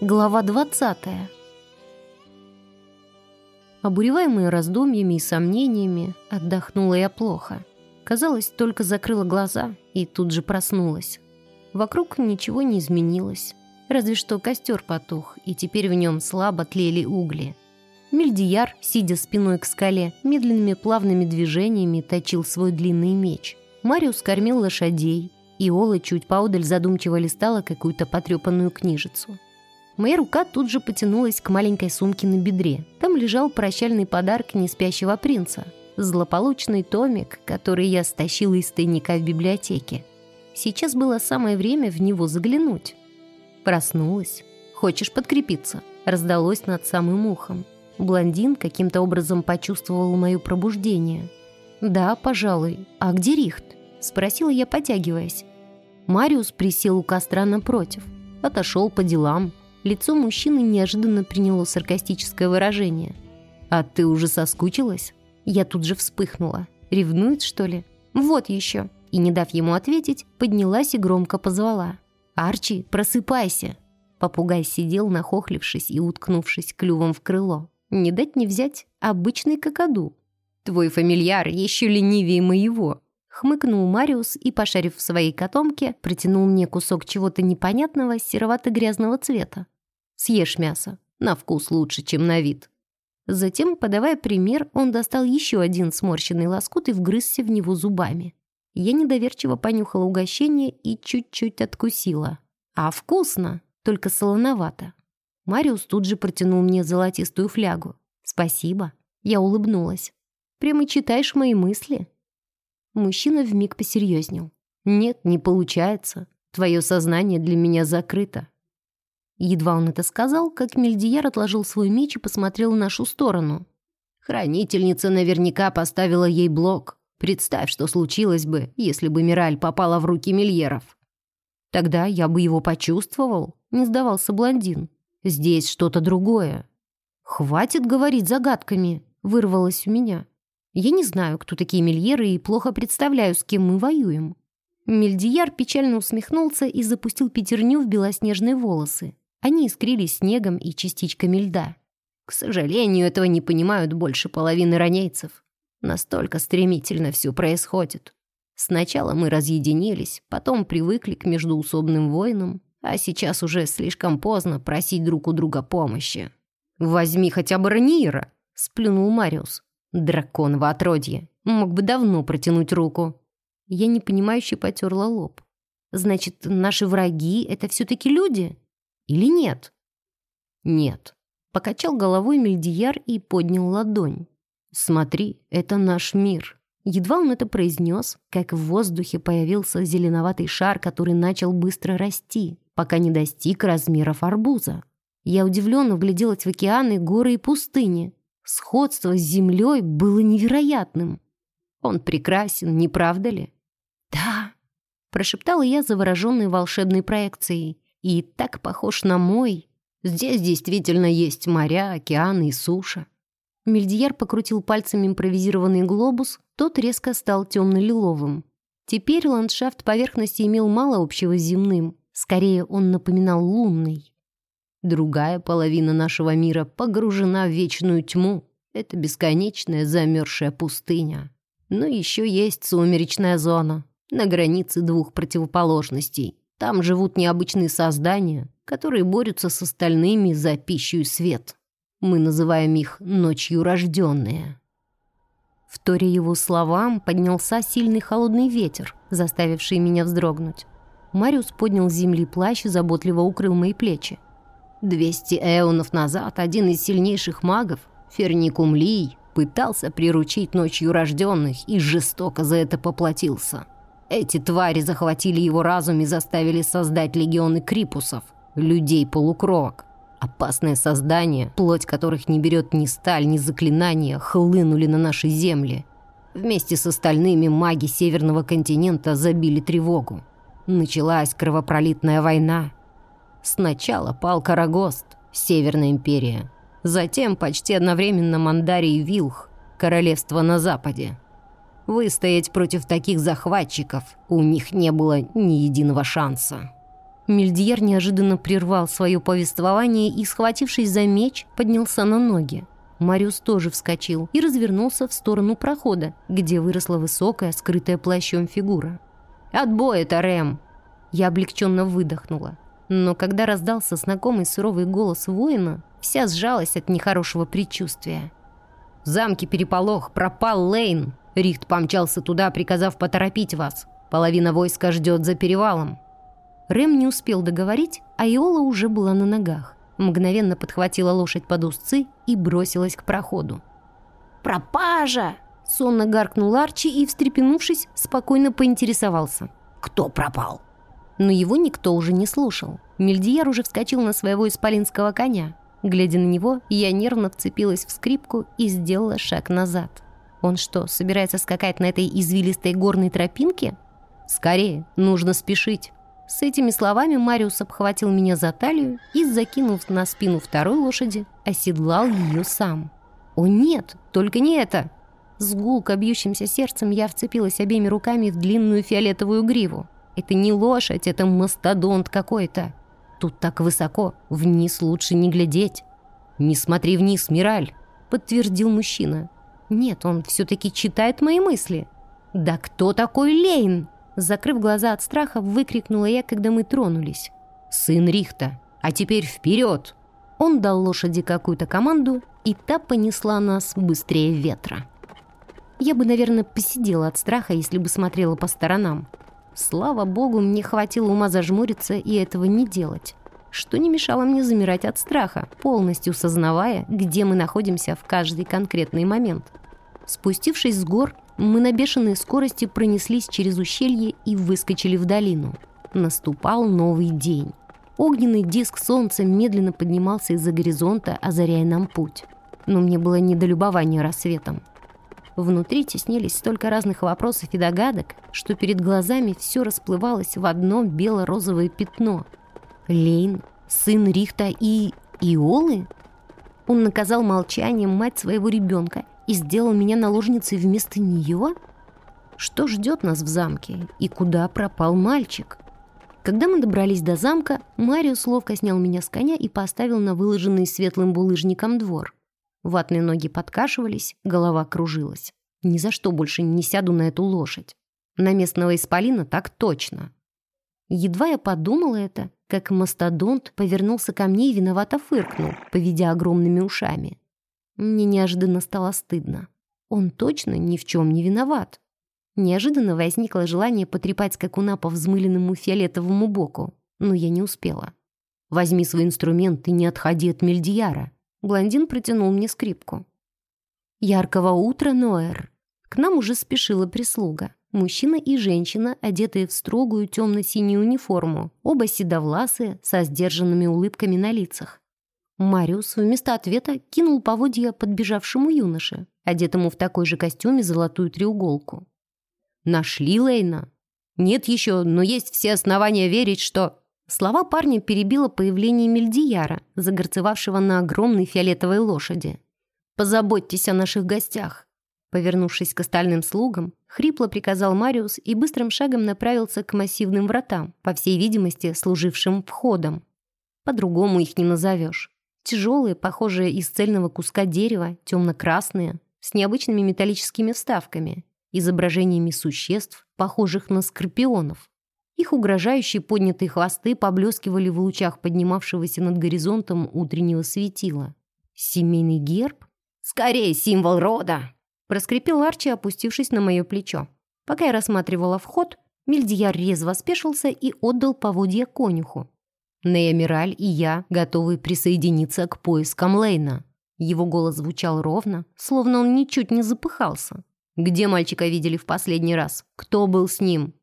Глава 20 Обуреваемая раздумьями и сомнениями, отдохнула я плохо. Казалось, только закрыла глаза и тут же проснулась. Вокруг ничего не изменилось. Разве что костер потух, и теперь в нем слабо тлели угли. Мельдияр, сидя спиной к скале, медленными плавными движениями точил свой длинный меч. Мариус кормил лошадей, и Ола чуть поодаль задумчиво листала какую-то потрепанную книжицу. Моя рука тут же потянулась к маленькой сумке на бедре. Там лежал прощальный подарок неспящего принца. Злополучный томик, который я стащила из тайника в библиотеке. Сейчас было самое время в него заглянуть. Проснулась. «Хочешь подкрепиться?» Раздалось над самым ухом. Блондин каким-то образом почувствовал мое пробуждение. «Да, пожалуй. А где Рихт?» Спросила я, потягиваясь. Мариус присел у костра напротив. Отошел по делам, Лицо мужчины неожиданно приняло саркастическое выражение. «А ты уже соскучилась?» Я тут же вспыхнула. «Ревнует, что ли?» «Вот еще!» И, не дав ему ответить, поднялась и громко позвала. «Арчи, просыпайся!» Попугай сидел, нахохлившись и уткнувшись клювом в крыло. «Не дать не взять, обычный какаду». «Твой фамильяр еще ленивее моего!» Хмыкнул Мариус и, пошарив в своей котомке, протянул мне кусок чего-то непонятного серовато-грязного цвета. «Съешь мясо. На вкус лучше, чем на вид». Затем, подавая пример, он достал еще один сморщенный лоскут и вгрызся в него зубами. Я недоверчиво понюхала угощение и чуть-чуть откусила. А вкусно, только солоновато. Мариус тут же протянул мне золотистую флягу. «Спасибо». Я улыбнулась. «Прямо читаешь мои мысли?» Мужчина вмиг посерьезнел. «Нет, не получается. Твое сознание для меня закрыто». Едва он это сказал, как Мельдияр отложил свой меч и посмотрел в нашу сторону. «Хранительница наверняка поставила ей блок. Представь, что случилось бы, если бы Мираль попала в руки Мильеров». «Тогда я бы его почувствовал», — не сдавался блондин. «Здесь что-то другое». «Хватит говорить загадками», — вырвалось у меня. Я не знаю, кто такие мильеры, и плохо представляю, с кем мы воюем». Мельдияр печально усмехнулся и запустил пятерню в белоснежные волосы. Они искрились снегом и частичками льда. К сожалению, этого не понимают больше половины ранейцев. Настолько стремительно все происходит. Сначала мы разъединились, потом привыкли к междуусобным войнам, а сейчас уже слишком поздно просить друг у друга помощи. «Возьми хотя бы Ранира!» — сплюнул Мариус. Дракон в отродье. Мог бы давно протянуть руку. Я непонимающе потерла лоб. Значит, наши враги — это все-таки люди? Или нет? Нет. Покачал головой Мельдияр и поднял ладонь. Смотри, это наш мир. Едва он это произнес, как в воздухе появился зеленоватый шар, который начал быстро расти, пока не достиг размеров арбуза. Я удивленно вгляделась в океаны, горы и пустыни. Сходство с землей было невероятным. Он прекрасен, не правда ли? «Да», — прошептала я, завороженной волшебной проекцией. «И так похож на мой. Здесь действительно есть моря, океаны и суша». Мельдияр покрутил пальцем импровизированный глобус, тот резко стал темно-лиловым. Теперь ландшафт поверхности имел мало общего с земным, скорее он напоминал лунный. Другая половина нашего мира погружена в вечную тьму. Это бесконечная замерзшая пустыня. Но еще есть сумеречная зона, на границе двух противоположностей. Там живут необычные создания, которые борются с остальными за пищу и свет. Мы называем их «ночью рожденные». Вторя его словам, поднялся сильный холодный ветер, заставивший меня вздрогнуть. Мариус поднял с земли плащ и заботливо укрыл мои плечи. Двести эонов назад один из сильнейших магов, Ферникум Лий, пытался приручить ночью рожденных и жестоко за это поплатился. Эти твари захватили его разум и заставили создать легионы крипусов, людей-полукровок. Опасное создание, плоть которых не берет ни сталь, ни заклинания, хлынули на наши земли. Вместе с остальными маги Северного континента забили тревогу. Началась кровопролитная война, Сначала пал Карагост, Северная империя. Затем почти одновременно Мандарий и Вилх. королевства на западе. Выстоять против таких захватчиков у них не было ни единого шанса. Мельдьер неожиданно прервал свое повествование и, схватившись за меч, поднялся на ноги. Мариус тоже вскочил и развернулся в сторону прохода, где выросла высокая, скрытая плащом фигура. «Отбой это, Рэм!» Я облегченно выдохнула. Но когда раздался знакомый суровый голос воина, вся сжалась от нехорошего предчувствия. «В замке переполох, пропал Лейн!» Рихт помчался туда, приказав поторопить вас. Половина войска ждет за перевалом». Рэм не успел договорить, а Иола уже была на ногах. Мгновенно подхватила лошадь под узцы и бросилась к проходу. «Пропажа!» Сонно гаркнул Арчи и, встрепенувшись, спокойно поинтересовался. «Кто пропал?» Но его никто уже не слушал. Мельдияр уже вскочил на своего исполинского коня. Глядя на него, я нервно вцепилась в скрипку и сделала шаг назад. Он что, собирается скакать на этой извилистой горной тропинке? Скорее, нужно спешить. С этими словами Мариус обхватил меня за талию и, закинув на спину второй лошади, оседлал ее сам. «О нет, только не это!» С гулко бьющимся сердцем я вцепилась обеими руками в длинную фиолетовую гриву. Это не лошадь, это мастодонт какой-то. Тут так высоко, вниз лучше не глядеть. «Не смотри вниз, Мираль», — подтвердил мужчина. Нет, он все-таки читает мои мысли. «Да кто такой Лейн?» Закрыв глаза от страха, выкрикнула я, когда мы тронулись. «Сын Рихта! А теперь вперед!» Он дал лошади какую-то команду, и та понесла нас быстрее ветра. Я бы, наверное, посидела от страха, если бы смотрела по сторонам. Слава богу, мне хватило ума зажмуриться и этого не делать что не мешало мне замирать от страха, полностью сознавая, где мы находимся в каждый конкретный момент. Спустившись с гор, мы на бешеной скорости пронеслись через ущелье и выскочили в долину. Наступал новый день. Огненный диск солнца медленно поднимался из-за горизонта, озаряя нам путь. Но мне было не до любования рассветом. Внутри теснились столько разных вопросов и догадок, что перед глазами все расплывалось в одно бело-розовое пятно — Лейн, сын Рихта и... Иолы? Он наказал молчанием мать своего ребенка и сделал меня наложницей вместо нее? Что ждет нас в замке и куда пропал мальчик? Когда мы добрались до замка, Мариус ловко снял меня с коня и поставил на выложенный светлым булыжником двор. Ватные ноги подкашивались, голова кружилась. Ни за что больше не сяду на эту лошадь. На местного исполина так точно. Едва я подумала это, как мастодонт повернулся ко мне и виновато фыркнул, поведя огромными ушами. Мне неожиданно стало стыдно. Он точно ни в чем не виноват. Неожиданно возникло желание потрепать скакуна по взмыленному фиолетовому боку, но я не успела. «Возьми свой инструмент и не отходи от Мельдияра». Блондин протянул мне скрипку. «Яркого утра, Ноэр!» К нам уже спешила прислуга. Мужчина и женщина, одетые в строгую темно-синюю униформу, оба седовласые, со сдержанными улыбками на лицах. Мариус вместо ответа кинул поводья подбежавшему юноше, одетому в такой же костюме золотую треуголку. «Нашли Лейна?» «Нет еще, но есть все основания верить, что...» Слова парня перебило появление Мельдияра, загорцевавшего на огромной фиолетовой лошади. «Позаботьтесь о наших гостях. Повернувшись к остальным слугам, хрипло приказал Мариус и быстрым шагом направился к массивным вратам, по всей видимости, служившим входом. По-другому их не назовешь. Тяжелые, похожие из цельного куска дерева, темно-красные, с необычными металлическими вставками, изображениями существ, похожих на скорпионов. Их угрожающие поднятые хвосты поблескивали в лучах поднимавшегося над горизонтом утреннего светила. Семейный герб? Скорее, символ рода! Проскрипел Арчи, опустившись на мое плечо. Пока я рассматривала вход, Мильдияр резво спешился и отдал поводья конюху. Нея и я готовы присоединиться к поискам Лейна. Его голос звучал ровно, словно он ничуть не запыхался. Где мальчика видели в последний раз? Кто был с ним?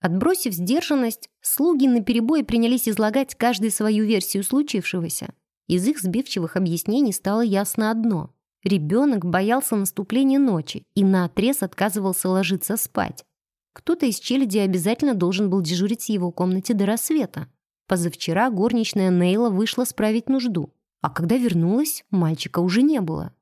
Отбросив сдержанность, слуги наперебой принялись излагать каждый свою версию случившегося. Из их сбивчивых объяснений стало ясно одно. Ребенок боялся наступления ночи и наотрез отказывался ложиться спать. Кто-то из челяди обязательно должен был дежурить в его комнате до рассвета. Позавчера горничная Нейла вышла справить нужду, а когда вернулась, мальчика уже не было.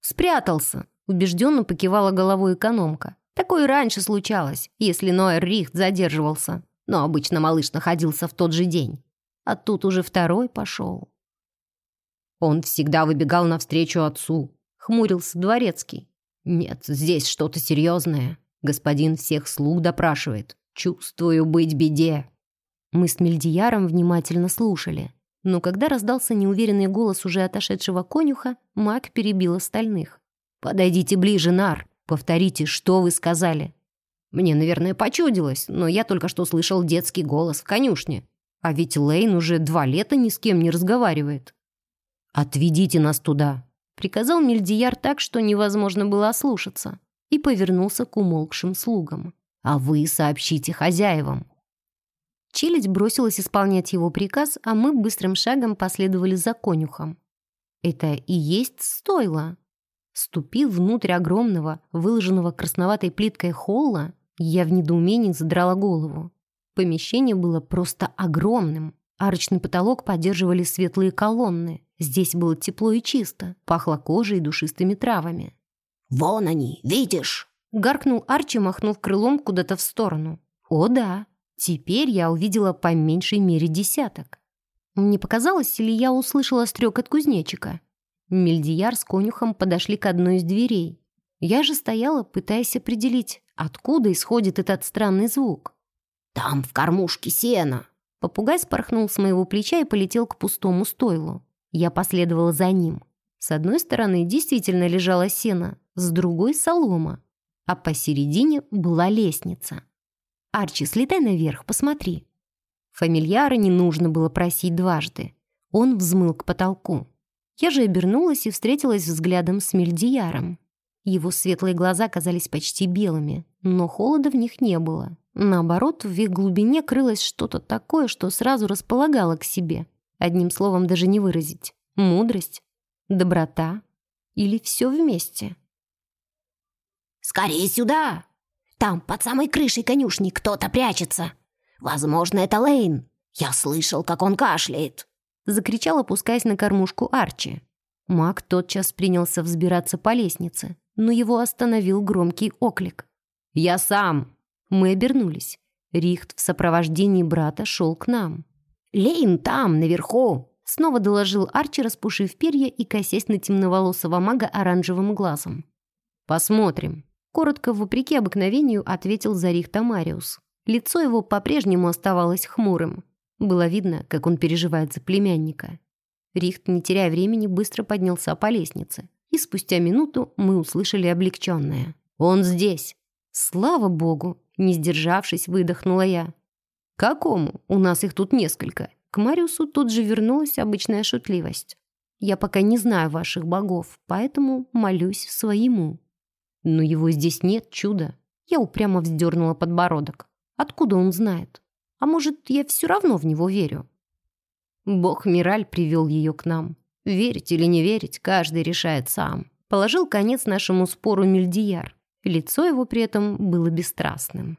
«Спрятался!» Убежденно покивала головой экономка. Такое раньше случалось, если Ноэр Рихт задерживался. Но обычно малыш находился в тот же день. А тут уже второй пошел. Он всегда выбегал навстречу отцу. Хмурился дворецкий. Нет, здесь что-то серьезное. Господин всех слуг допрашивает. Чувствую быть беде. Мы с Мельдияром внимательно слушали. Но когда раздался неуверенный голос уже отошедшего конюха, маг перебил остальных. «Подойдите ближе, Нар. Повторите, что вы сказали». Мне, наверное, почудилось, но я только что слышал детский голос в конюшне. А ведь Лейн уже два лета ни с кем не разговаривает. «Отведите нас туда», — приказал Мельдияр так, что невозможно было ослушаться, и повернулся к умолкшим слугам. «А вы сообщите хозяевам». Челядь бросилась исполнять его приказ, а мы быстрым шагом последовали за конюхом. Это и есть стойло. Ступив внутрь огромного, выложенного красноватой плиткой холла, я в недоумении задрала голову. Помещение было просто огромным. Арочный потолок поддерживали светлые колонны. Здесь было тепло и чисто, пахло кожей и душистыми травами. «Вон они, видишь?» Гаркнул Арчи, махнув крылом куда-то в сторону. «О да, теперь я увидела по меньшей мере десяток». Мне показалось, или я услышала стрек кузнечика. Мельдияр с конюхом подошли к одной из дверей. Я же стояла, пытаясь определить, откуда исходит этот странный звук. «Там в кормушке сена!» Попугай спорхнул с моего плеча и полетел к пустому стойлу. Я последовала за ним. С одной стороны действительно лежала сено, с другой — солома, а посередине была лестница. «Арчи, слетай наверх, посмотри». Фамильяра не нужно было просить дважды. Он взмыл к потолку. Я же обернулась и встретилась взглядом с Мельдияром. Его светлые глаза казались почти белыми, но холода в них не было. Наоборот, в их глубине крылось что-то такое, что сразу располагало к себе. Одним словом даже не выразить. Мудрость, доброта или все вместе. «Скорее сюда! Там, под самой крышей конюшни, кто-то прячется. Возможно, это Лейн. Я слышал, как он кашляет!» Закричал, опускаясь на кормушку Арчи. Маг тотчас принялся взбираться по лестнице, но его остановил громкий оклик. «Я сам!» Мы обернулись. Рихт в сопровождении брата шел к нам. «Лейн там, наверху!» Снова доложил Арчи, распушив перья и косясь на темноволосого мага оранжевым глазом. «Посмотрим», — коротко, вопреки обыкновению, ответил Зарих Тамариус. Лицо его по-прежнему оставалось хмурым. Было видно, как он переживает за племянника. Рихт, не теряя времени, быстро поднялся по лестнице. И спустя минуту мы услышали облегченное. «Он здесь!» «Слава богу!» Не сдержавшись, выдохнула я. «Какому? У нас их тут несколько». К Мариусу тут же вернулась обычная шутливость. «Я пока не знаю ваших богов, поэтому молюсь своему». «Но его здесь нет, чудо». Я упрямо вздернула подбородок. «Откуда он знает? А может, я все равно в него верю?» Бог Мираль привел ее к нам. Верить или не верить, каждый решает сам. Положил конец нашему спору Мельдияр. Лицо его при этом было бесстрастным.